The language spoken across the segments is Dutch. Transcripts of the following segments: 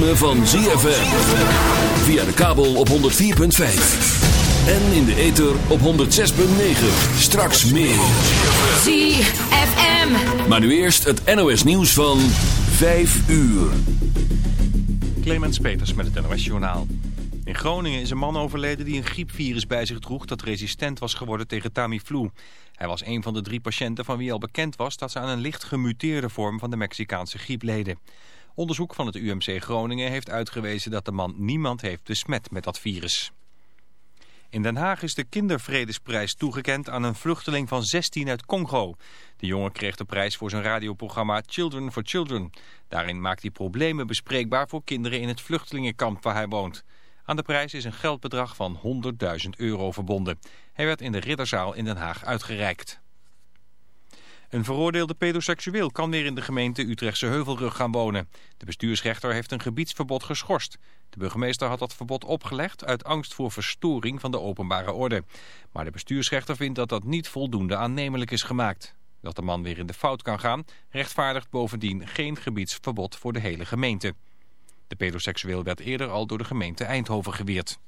ritme van ZFM. Via de kabel op 104.5. En in de ether op 106.9. Straks meer. ZFM. Maar nu eerst het NOS nieuws van 5 uur. Clemens Peters met het NOS Journaal. In Groningen is een man overleden die een griepvirus bij zich droeg dat resistent was geworden tegen Tamiflu. Hij was een van de drie patiënten van wie al bekend was dat ze aan een licht gemuteerde vorm van de Mexicaanse griep leden. Onderzoek van het UMC Groningen heeft uitgewezen dat de man niemand heeft besmet met dat virus. In Den Haag is de Kindervredesprijs toegekend aan een vluchteling van 16 uit Congo. De jongen kreeg de prijs voor zijn radioprogramma Children for Children. Daarin maakt hij problemen bespreekbaar voor kinderen in het vluchtelingenkamp waar hij woont. Aan de prijs is een geldbedrag van 100.000 euro verbonden. Hij werd in de Ridderzaal in Den Haag uitgereikt. Een veroordeelde pedoseksueel kan weer in de gemeente Utrechtse Heuvelrug gaan wonen. De bestuursrechter heeft een gebiedsverbod geschorst. De burgemeester had dat verbod opgelegd uit angst voor verstoring van de openbare orde. Maar de bestuursrechter vindt dat dat niet voldoende aannemelijk is gemaakt. Dat de man weer in de fout kan gaan, rechtvaardigt bovendien geen gebiedsverbod voor de hele gemeente. De pedoseksueel werd eerder al door de gemeente Eindhoven geweerd.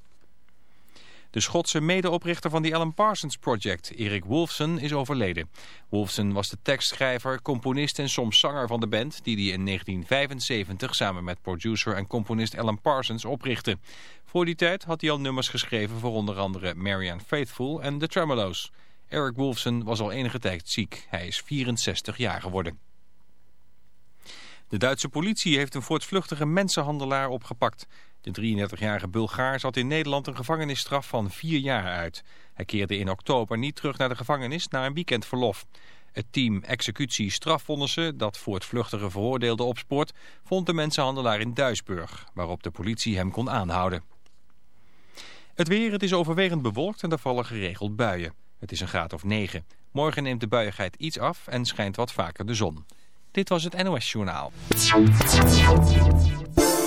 De Schotse medeoprichter van die Alan Parsons Project, Erik Wolfson, is overleden. Wolfson was de tekstschrijver, componist en soms zanger van de band... die hij in 1975 samen met producer en componist Alan Parsons oprichtte. Voor die tijd had hij al nummers geschreven voor onder andere Marianne Faithfull en The Tremolo's. Eric Wolfson was al enige tijd ziek. Hij is 64 jaar geworden. De Duitse politie heeft een voortvluchtige mensenhandelaar opgepakt. De 33-jarige Bulgaar zat in Nederland een gevangenisstraf van vier jaar uit. Hij keerde in oktober niet terug naar de gevangenis na een weekendverlof. Het team executie strafvonnissen dat voortvluchtige veroordeelde opspoort... vond de mensenhandelaar in Duisburg, waarop de politie hem kon aanhouden. Het weer, het is overwegend bewolkt en er vallen geregeld buien. Het is een graad of 9. Morgen neemt de buiigheid iets af en schijnt wat vaker de zon. Dit was het NOS Journaal.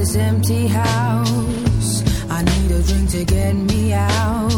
this empty house. I need a drink to get me out.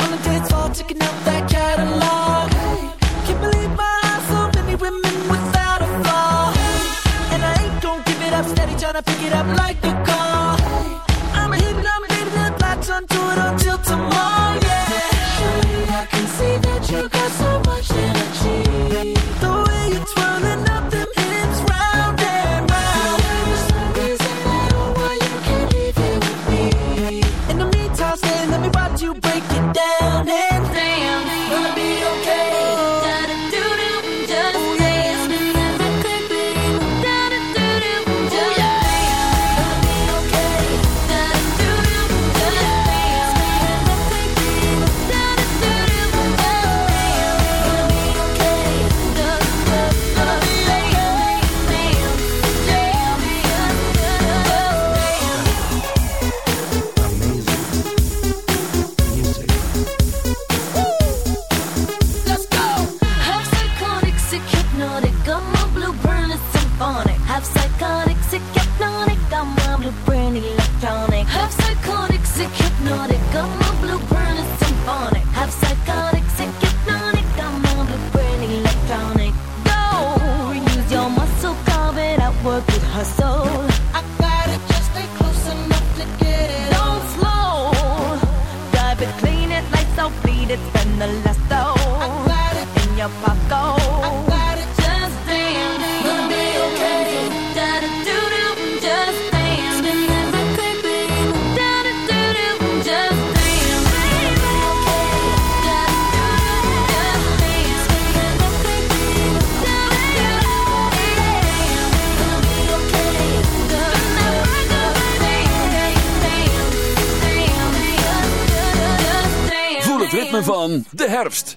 on the out that catalog. Can't believe my eyes, so many women without a flaw. And I ain't gonna give it up, steady pick it up like van de herfst.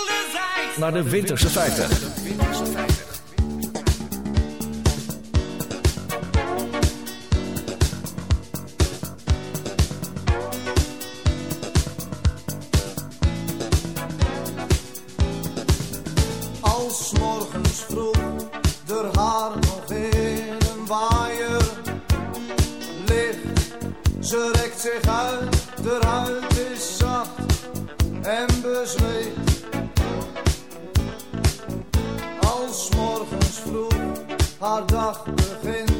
naar de Winterse 50. Als morgens vroeg de haar nog in een waaier ligt, ze rekt zich uit, de huid is zacht en bezweet. Haar dag begint,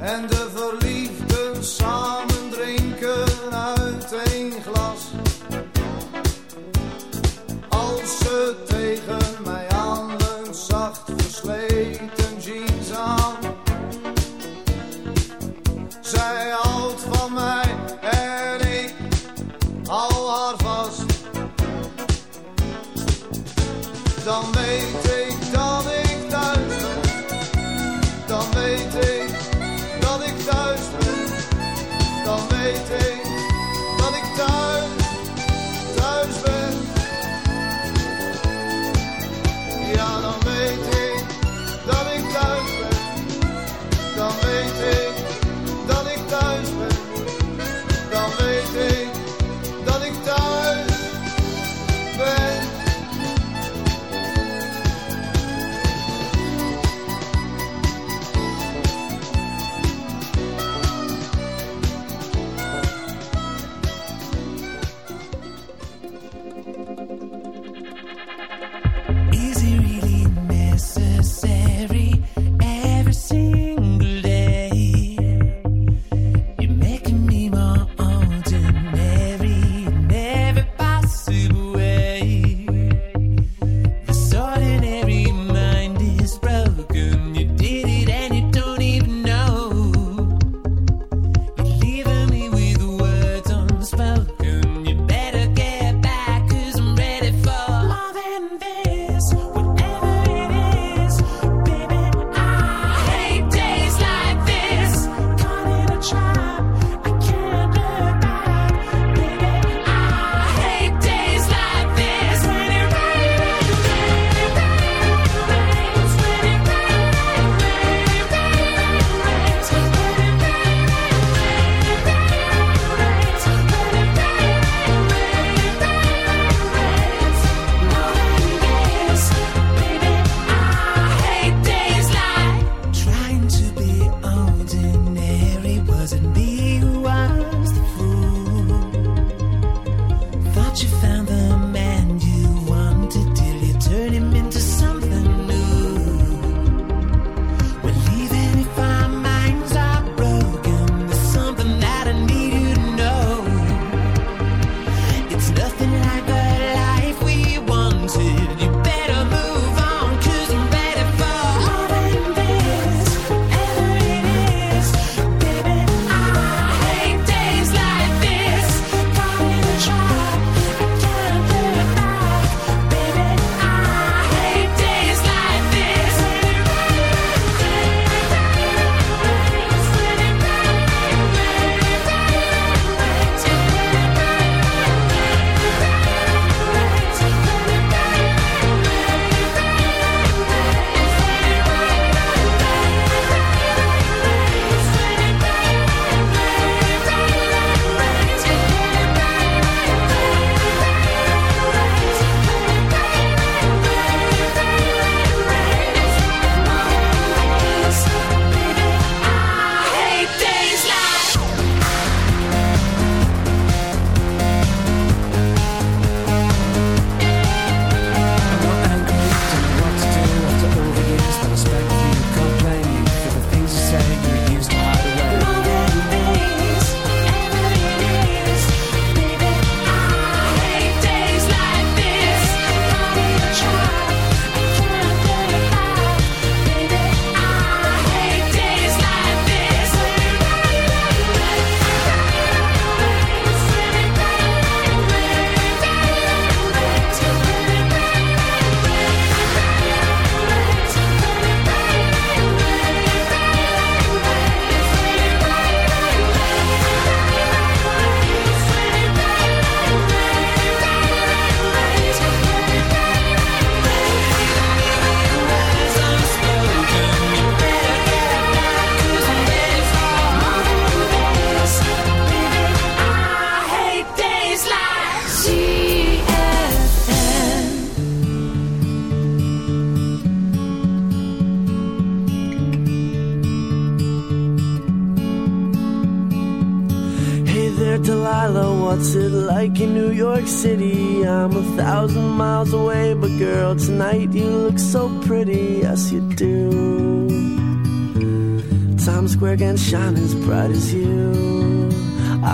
en de verliefden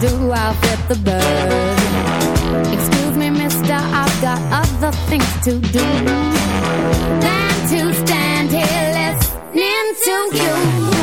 Do, I'll flip the bird. Excuse me, mister, I've got other things to do than to stand here listening to you.